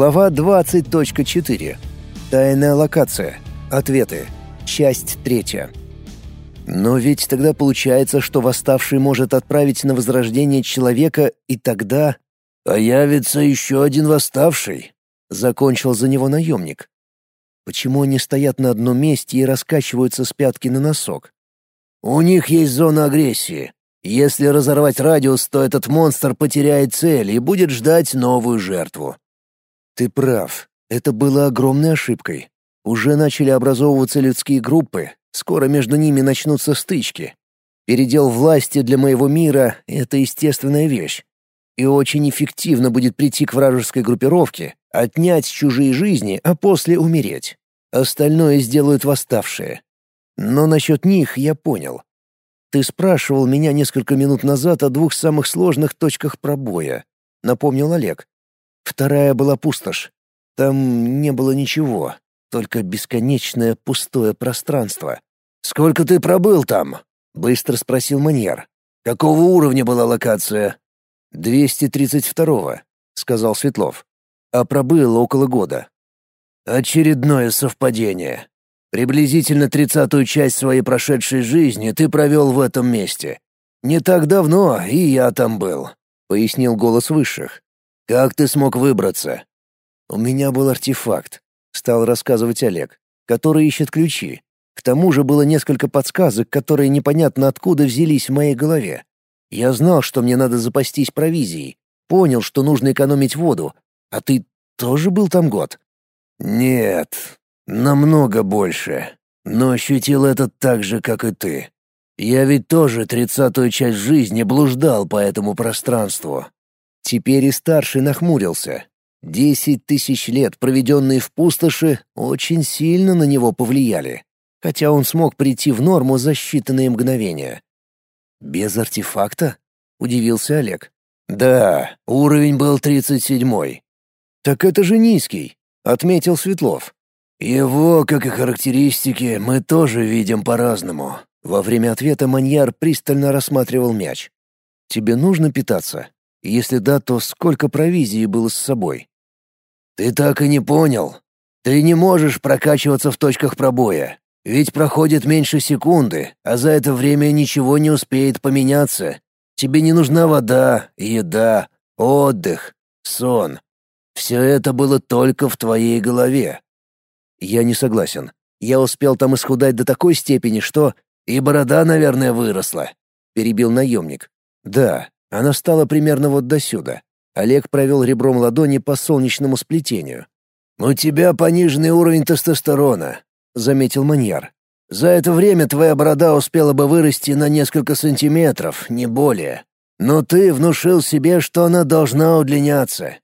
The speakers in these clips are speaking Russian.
Глава 20.4. Тайная локация. Ответы. Часть третья. Но ведь тогда получается, что восставший может отправить на возрождение человека, и тогда... «Появится еще один восставший», — закончил за него наемник. Почему они стоят на одном месте и раскачиваются с пятки на носок? «У них есть зона агрессии. Если разорвать радиус, то этот монстр потеряет цель и будет ждать новую жертву. Ты прав. Это было огромной ошибкой. Уже начали образовываться людские группы, скоро между ними начнутся стычки. Передел власти для моего мира — это естественная вещь. И очень эффективно будет прийти к вражеской группировке, отнять чужие жизни, а после умереть. Остальное сделают восставшие. Но насчет них я понял. Ты спрашивал меня несколько минут назад о двух самых сложных точках пробоя, напомнил Олег. Вторая была пустошь. Там не было ничего, только бесконечное пустое пространство. «Сколько ты пробыл там?» — быстро спросил Маньер. «Какого уровня была локация?» «Двести тридцать второго», — сказал Светлов. «А пробыл около года». «Очередное совпадение. Приблизительно тридцатую часть своей прошедшей жизни ты провел в этом месте. Не так давно и я там был», — пояснил голос высших. «Как ты смог выбраться?» «У меня был артефакт», — стал рассказывать Олег, который ищет ключи. К тому же было несколько подсказок, которые непонятно откуда взялись в моей голове. Я знал, что мне надо запастись провизией, понял, что нужно экономить воду. А ты тоже был там год? Нет, намного больше. Но ощутил это так же, как и ты. Я ведь тоже тридцатую часть жизни блуждал по этому пространству. Теперь и старший нахмурился. Десять тысяч лет, проведенные в пустоши, очень сильно на него повлияли, хотя он смог прийти в норму за считанные мгновения. «Без артефакта?» — удивился Олег. «Да, уровень был тридцать седьмой». «Так это же низкий», — отметил Светлов. «Его, как и характеристики, мы тоже видим по-разному». Во время ответа Маньяр пристально рассматривал мяч. «Тебе нужно питаться?» Если да, то сколько провизии было с собой? Ты так и не понял. Ты не можешь прокачиваться в точках пробоя, ведь проходит меньше секунды, а за это время ничего не успеет поменяться. Тебе не нужна вода, еда, отдых, сон. Все это было только в твоей голове. Я не согласен. Я успел там исхудать до такой степени, что... И борода, наверное, выросла. Перебил наемник. Да, она стала примерно вот до сюда. Олег провел ребром ладони по солнечному сплетению. «У тебя пониженный уровень тестостерона», — заметил Маньяр. «За это время твоя борода успела бы вырасти на несколько сантиметров, не более. Но ты внушил себе, что она должна удлиняться.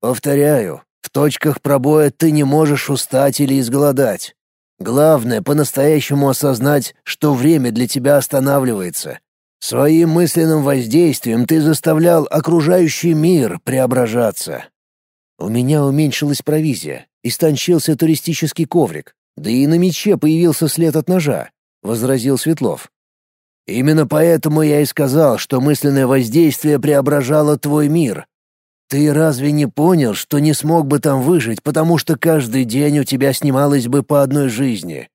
Повторяю, в точках пробоя ты не можешь устать или изголодать. Главное — по-настоящему осознать, что время для тебя останавливается, Своим мысленным воздействием ты заставлял окружающий мир преображаться. У меня уменьшилась провизия, истончился туристический коврик, да и на мече появился след от ножа, — возразил Светлов. Именно поэтому я и сказал, что мысленное воздействие преображало твой мир. Ты разве не понял, что не смог бы там выжить, потому что каждый день у тебя снималось бы по одной жизни?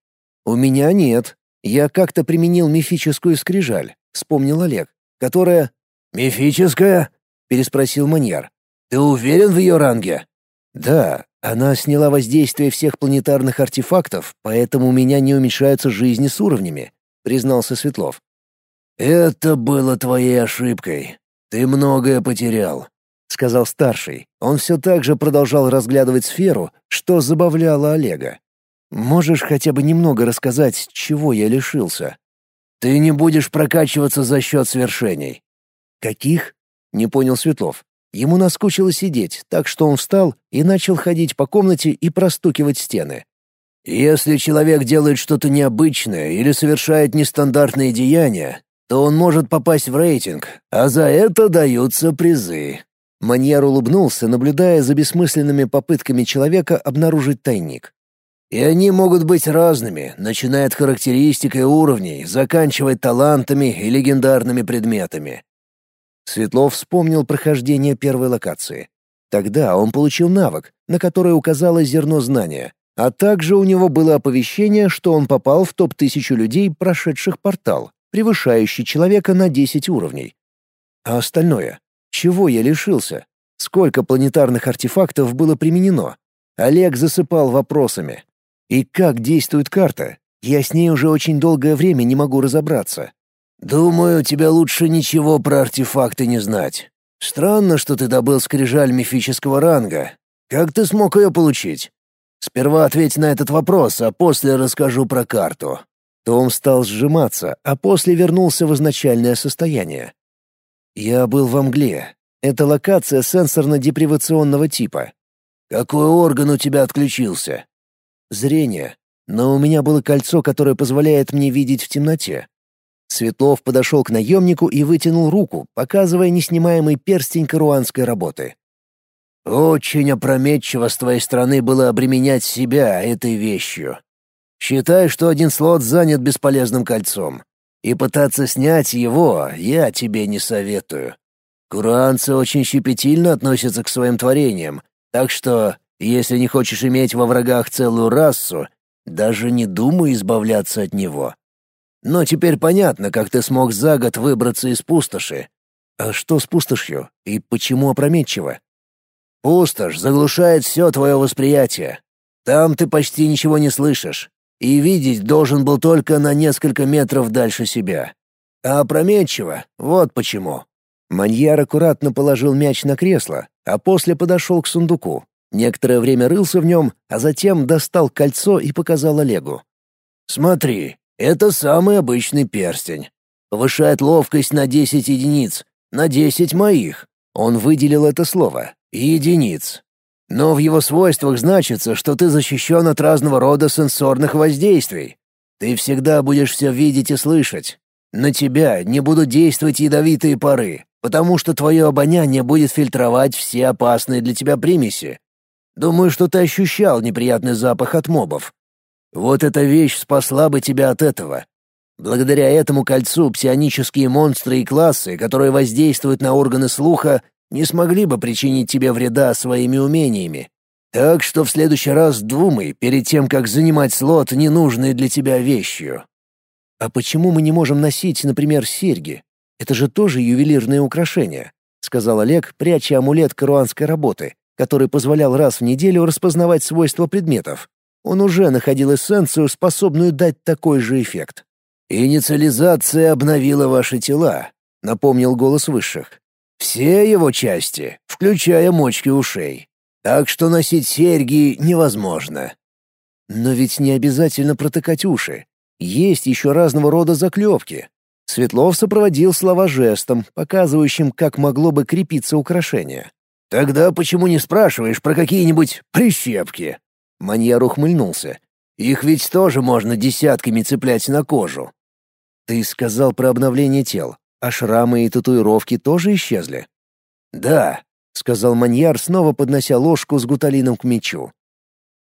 У меня нет. Я как-то применил мифическую скрижаль. — вспомнил Олег, которая... «Мифическая?» — переспросил Маньяр. «Ты уверен в ее ранге?» «Да, она сняла воздействие всех планетарных артефактов, поэтому у меня не уменьшаются жизни с уровнями», — признался Светлов. «Это было твоей ошибкой. Ты многое потерял», — сказал старший. Он все так же продолжал разглядывать сферу, что забавляло Олега. «Можешь хотя бы немного рассказать, чего я лишился?» Ты не будешь прокачиваться за счет свершений. Каких? Не понял Светлов. Ему наскучило сидеть, так что он встал и начал ходить по комнате и простукивать стены. Если человек делает что-то необычное или совершает нестандартные деяния, то он может попасть в рейтинг, а за это даются призы. Маньяр улыбнулся, наблюдая за бессмысленными попытками человека обнаружить тайник. И они могут быть разными, начиная от характеристик и уровней, заканчивая талантами и легендарными предметами. Светлов вспомнил прохождение первой локации. Тогда он получил навык, на который указало зерно знания, а также у него было оповещение, что он попал в топ-1000 людей, прошедших портал, превышающий человека на 10 уровней. А остальное? Чего я лишился? Сколько планетарных артефактов было применено? Олег засыпал вопросами. И как действует карта? Я с ней уже очень долгое время не могу разобраться. «Думаю, тебе лучше ничего про артефакты не знать. Странно, что ты добыл скрижаль мифического ранга. Как ты смог ее получить? Сперва ответь на этот вопрос, а после расскажу про карту». Том стал сжиматься, а после вернулся в изначальное состояние. «Я был во мгле. Это локация сенсорно-депривационного типа. Какой орган у тебя отключился?» «Зрение. Но у меня было кольцо, которое позволяет мне видеть в темноте. Светлов подошел к наемнику и вытянул руку, показывая неснимаемый перстень каруанской работы. «Очень опрометчиво с твоей стороны было обременять себя этой вещью. Считай, что один слот занят бесполезным кольцом. И пытаться снять его я тебе не советую. Куранцы очень щепетильно относятся к своим творениям, так что, если не хочешь иметь во врагах целую расу, даже не думай избавляться от него. Но теперь понятно, как ты смог за год выбраться из пустоши. А что с пустошью? И почему опрометчиво? Пустошь заглушает все твое восприятие. Там ты почти ничего не слышишь. И видеть должен был только на несколько метров дальше себя. А опрометчиво, вот почему. Маньяр аккуратно положил мяч на кресло, а после подошел к сундуку. Некоторое время рылся в нем, а затем достал кольцо и показал Олегу. «Смотри, это самый обычный перстень. Повышает ловкость на 10 единиц, на 10 моих. Он выделил это слово единиц. Но в его свойствах значится, что ты защищен от разного рода сенсорных воздействий. Ты всегда будешь все видеть и слышать. На тебя не будут действовать ядовитые пары, потому что твое обоняние будет фильтровать все опасные для тебя примеси. Думаю, что ты ощущал неприятный запах от мобов. Вот эта вещь спасла бы тебя от этого. Благодаря этому кольцу псионические монстры и классы, которые воздействуют на органы слуха, не смогли бы причинить тебе вреда своими умениями. Так что в следующий раз думай перед тем, как занимать слот ненужной для тебя вещью. А почему мы не можем носить, например, серьги? Это же тоже ювелирные украшения, сказал Олег, пряча амулет каруанской работы, который позволял раз в неделю распознавать свойства предметов. Он уже находил эссенцию, способную дать такой же эффект. «Инициализация обновила ваши тела», — напомнил голос высших. «Все его части, включая мочки ушей. Так что носить серьги невозможно». «Но ведь не обязательно протыкать уши. Есть еще разного рода заклепки». Светлов сопроводил слова жестом, показывающим, как могло бы крепиться украшение. «Тогда почему не спрашиваешь про какие-нибудь прищепки?» Маньяр ухмыльнулся. «Их ведь тоже можно десятками цеплять на кожу». «Ты сказал про обновление тел, а шрамы и татуировки тоже исчезли?» «Да», — сказал Маньяр, снова поднося ложку с гуталином к мечу.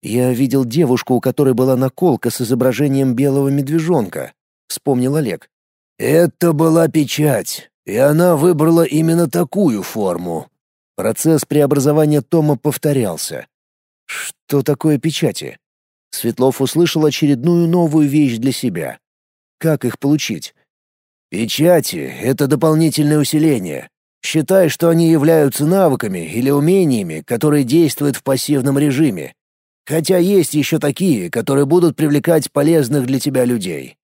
«Я видел девушку, у которой была наколка с изображением белого медвежонка», — вспомнил Олег. «Это была печать, и она выбрала именно такую форму». Процесс преобразования Тома повторялся. Что такое печати? Светлов услышал очередную новую вещь для себя. Как их получить? Печати — это дополнительное усиление. Считай, что они являются навыками или умениями, которые действуют в пассивном режиме. Хотя есть еще такие, которые будут привлекать полезных для тебя людей.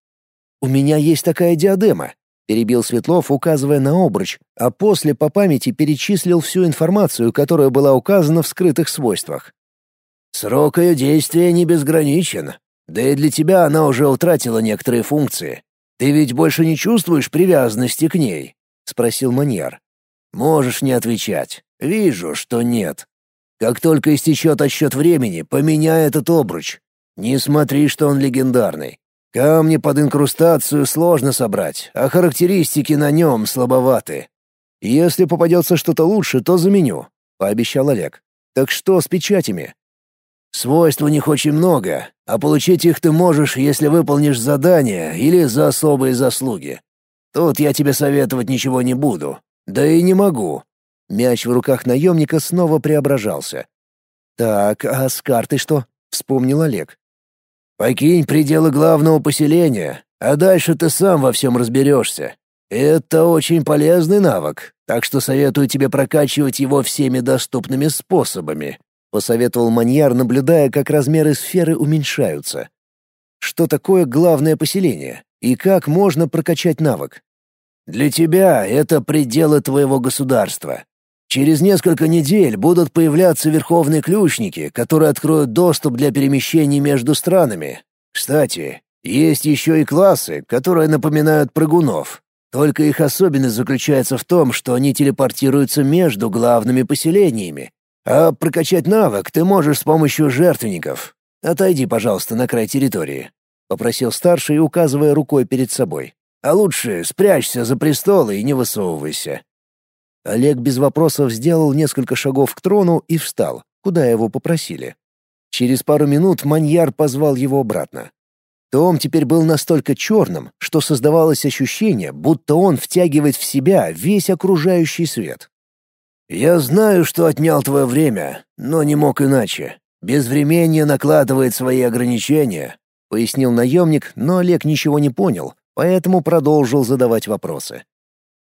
«У меня есть такая диадема», — перебил Светлов, указывая на обруч, а после по памяти перечислил всю информацию, которая была указана в скрытых свойствах. Срок ее действия не безграничен. Да и для тебя она уже утратила некоторые функции. Ты ведь больше не чувствуешь привязанности к ней?» — спросил Маньяр. «Можешь не отвечать. Вижу, что нет. Как только истечет отсчет времени, поменяй этот обруч. Не смотри, что он легендарный. Камни под инкрустацию сложно собрать, а характеристики на нем слабоваты. Если попадется что-то лучше, то заменю», — пообещал Олег. «Так что с печатями?» Свойств у них очень много, а получить их ты можешь, если выполнишь задание или за особые заслуги. Тут я тебе советовать ничего не буду. Да и не могу. Мяч в руках наемника снова преображался. «Так, а с картой что?» — вспомнил Олег. «Покинь пределы главного поселения, а дальше ты сам во всем разберешься. Это очень полезный навык, так что советую тебе прокачивать его всеми доступными способами», — посоветовал Маньяр, наблюдая, как размеры сферы уменьшаются. «Что такое главное поселение? И как можно прокачать навык?» «Для тебя это пределы твоего государства. Через несколько недель будут появляться верховные ключники, которые откроют доступ для перемещений между странами. Кстати, есть еще и классы, которые напоминают прыгунов. Только их особенность заключается в том, что они телепортируются между главными поселениями. А прокачать навык ты можешь с помощью жертвенников. Отойди, пожалуйста, на край территории», — попросил старший, указывая рукой перед собой. «А лучше спрячься за престол и не высовывайся. Олег без вопросов сделал несколько шагов к трону и встал, куда его попросили. Через пару минут маньяр позвал его обратно. Том теперь был настолько черным, что создавалось ощущение, будто он втягивает в себя весь окружающий свет. «Я знаю, что отнял твое время, но не мог иначе. Безвременье накладывает свои ограничения», — пояснил наемник, но Олег ничего не понял, поэтому продолжил задавать вопросы.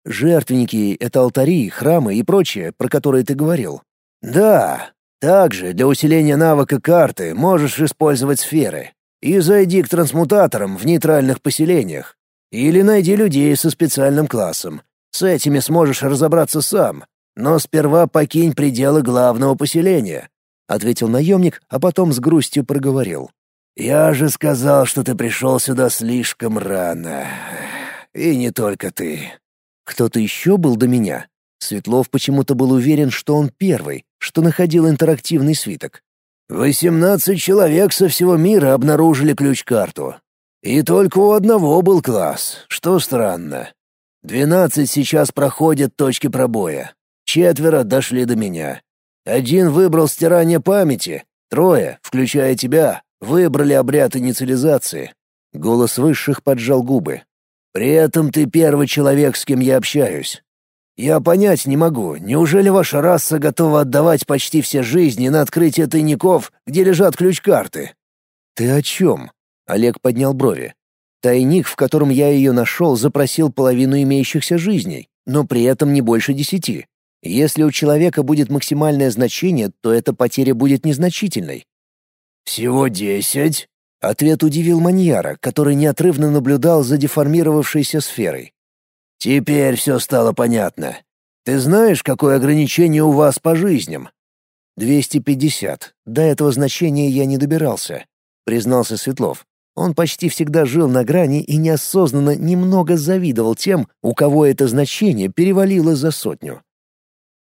Жертвенники — это алтари, храмы и прочее, про которые ты говорил. Да, также для усиления навыка карты можешь использовать сферы. И зайди к трансмутаторам в нейтральных поселениях. Или найди людей со специальным классом. С этими сможешь разобраться сам. Но сперва покинь пределы главного поселения», — ответил наемник, а потом с грустью проговорил. «Я же сказал, что ты пришел сюда слишком рано. И не только ты. Кто-то еще был до меня? Светлов почему-то был уверен, что он первый, что находил интерактивный свиток. «Восемнадцать человек со всего мира обнаружили ключ-карту. И только у одного был класс, что странно. Двенадцать сейчас проходят точки пробоя. Четверо дошли до меня. Один выбрал стирание памяти, трое, включая тебя, выбрали обряд инициализации». Голос высших поджал губы. При этом ты первый человек, с кем я общаюсь. Я понять не могу, неужели ваша раса готова отдавать почти все жизни на открытие тайников, где лежат ключ-карты?» «Ты о чем?» — Олег поднял брови. «Тайник, в котором я ее нашел, запросил половину имеющихся жизней, но при этом не больше десяти. Если у человека будет максимальное значение, то эта потеря будет незначительной». «Всего десять?» Ответ удивил Маньяра, который неотрывно наблюдал за деформировавшейся сферой. «Теперь все стало понятно. Ты знаешь, какое ограничение у вас по жизням?» «Двести пятьдесят. До этого значения я не добирался», — признался Светлов. Он почти всегда жил на грани и неосознанно немного завидовал тем, у кого это значение перевалило за сотню.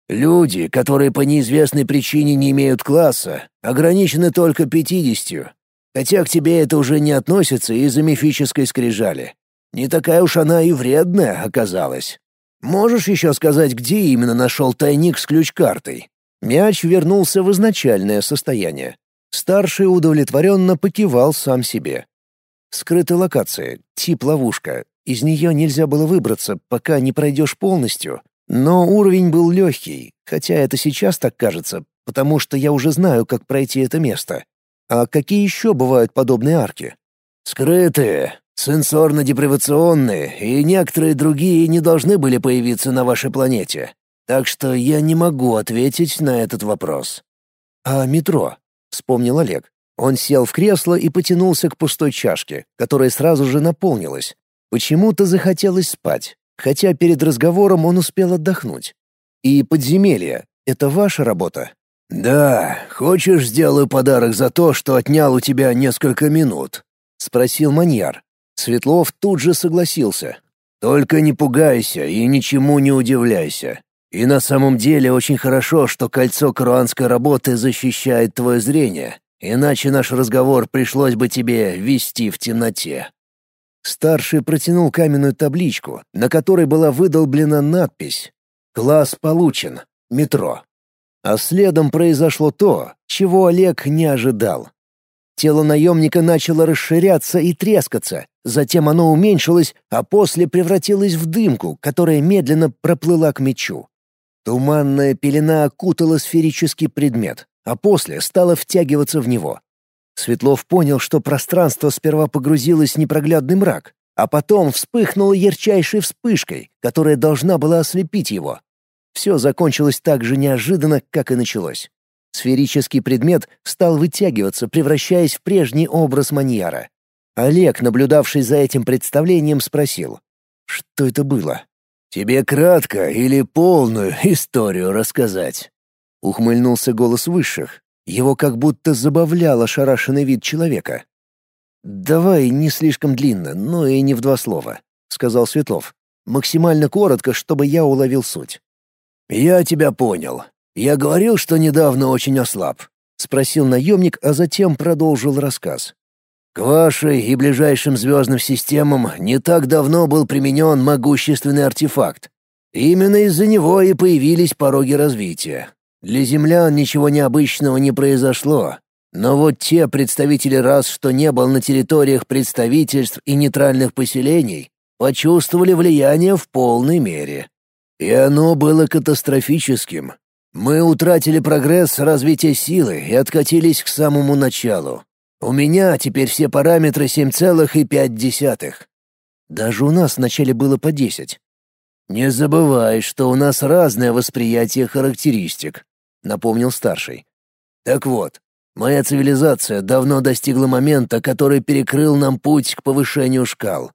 «Люди, которые по неизвестной причине не имеют класса, ограничены только пятидесятью. Хотя к тебе это уже не относится из-за мифической скрижали. Не такая уж она и вредная оказалась. Можешь еще сказать, где именно нашел тайник с ключ-картой?» Мяч вернулся в изначальное состояние. Старший удовлетворенно покивал сам себе. Скрытая локация, тип ловушка. Из нее нельзя было выбраться, пока не пройдешь полностью. Но уровень был легкий, хотя это сейчас так кажется, потому что я уже знаю, как пройти это место. А какие еще бывают подобные арки? Скрытые, сенсорно-депривационные и некоторые другие не должны были появиться на вашей планете. Так что я не могу ответить на этот вопрос. А метро? Вспомнил Олег. Он сел в кресло и потянулся к пустой чашке, которая сразу же наполнилась. Почему-то захотелось спать, хотя перед разговором он успел отдохнуть. И подземелье — это ваша работа? «Да, хочешь, сделаю подарок за то, что отнял у тебя несколько минут?» — спросил маньяр. Светлов тут же согласился. «Только не пугайся и ничему не удивляйся. И на самом деле очень хорошо, что кольцо каруанской работы защищает твое зрение, иначе наш разговор пришлось бы тебе вести в темноте». Старший протянул каменную табличку, на которой была выдолблена надпись «Класс получен. Метро». А следом произошло то, чего Олег не ожидал. Тело наемника начало расширяться и трескаться, затем оно уменьшилось, а после превратилось в дымку, которая медленно проплыла к мечу. Туманная пелена окутала сферический предмет, а после стала втягиваться в него. Светлов понял, что пространство сперва погрузилось в непроглядный мрак, а потом вспыхнуло ярчайшей вспышкой, которая должна была ослепить его. Все закончилось так же неожиданно, как и началось. Сферический предмет стал вытягиваться, превращаясь в прежний образ маньяра. Олег, наблюдавший за этим представлением, спросил, что это было. «Тебе кратко или полную историю рассказать?» Ухмыльнулся голос высших. Его как будто забавлял ошарашенный вид человека. «Давай не слишком длинно, но и не в два слова», — сказал Светлов. «Максимально коротко, чтобы я уловил суть». «Я тебя понял. Я говорил, что недавно очень ослаб», — спросил наемник, а затем продолжил рассказ. «К вашей и ближайшим звездным системам не так давно был применен могущественный артефакт. Именно из-за него и появились пороги развития. Для землян ничего необычного не произошло, но вот те представители рас, что не был на территориях представительств и нейтральных поселений, почувствовали влияние в полной мере. И оно было катастрофическим. Мы утратили прогресс развития силы и откатились к самому началу. У меня теперь все параметры 7,5. Даже у нас вначале было по 10. Не забывай, что у нас разное восприятие характеристик, напомнил старший. Так вот, Моя цивилизация давно достигла момента, который перекрыл нам путь к повышению шкал.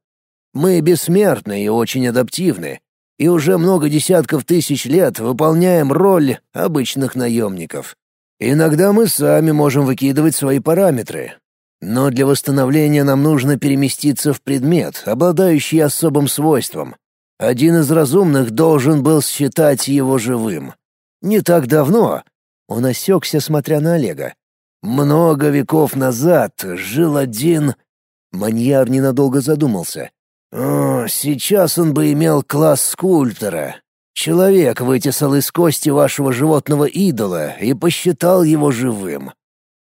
Мы бессмертны и очень адаптивны, и уже много десятков тысяч лет выполняем роль обычных наемников. Иногда мы сами можем выкидывать свои параметры. Но для восстановления нам нужно переместиться в предмет, обладающий особым свойством. Один из разумных должен был считать его живым. Не так давно он осекся, смотря на Олега. Много веков назад жил один... Маньяр ненадолго задумался. О, сейчас он бы имел класс скульптора. Человек вытесал из кости вашего животного идола и посчитал его живым.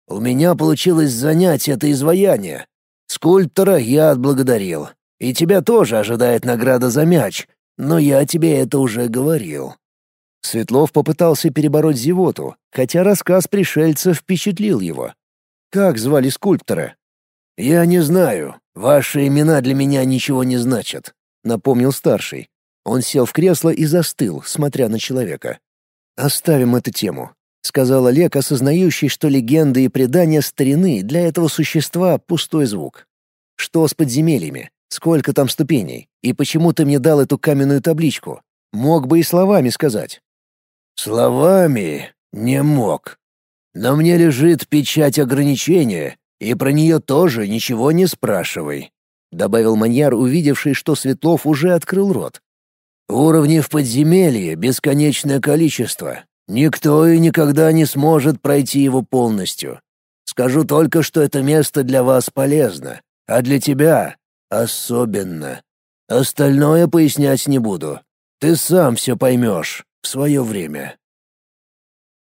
У меня получилось занять это изваяние. Скульптора я отблагодарил. И тебя тоже ожидает награда за мяч, но я тебе это уже говорил. Светлов попытался перебороть зевоту, хотя рассказ пришельца впечатлил его. «Как звали скульптора?» «Я не знаю. Ваши имена для меня ничего не значат», — напомнил старший. Он сел в кресло и застыл, смотря на человека. «Оставим эту тему», — сказал Олег, осознающий, что легенды и предания старины для этого существа — пустой звук. «Что с подземельями? Сколько там ступеней? И почему ты мне дал эту каменную табличку? Мог бы и словами сказать». Словами не мог. Но мне лежит печать ограничения, и про нее тоже ничего не спрашивай», — добавил маньяр, увидевший, что Светлов уже открыл рот. «Уровней в подземелье бесконечное количество. Никто и никогда не сможет пройти его полностью. Скажу только, что это место для вас полезно, а для тебя особенно. Остальное пояснять не буду. Ты сам все поймешь в свое время.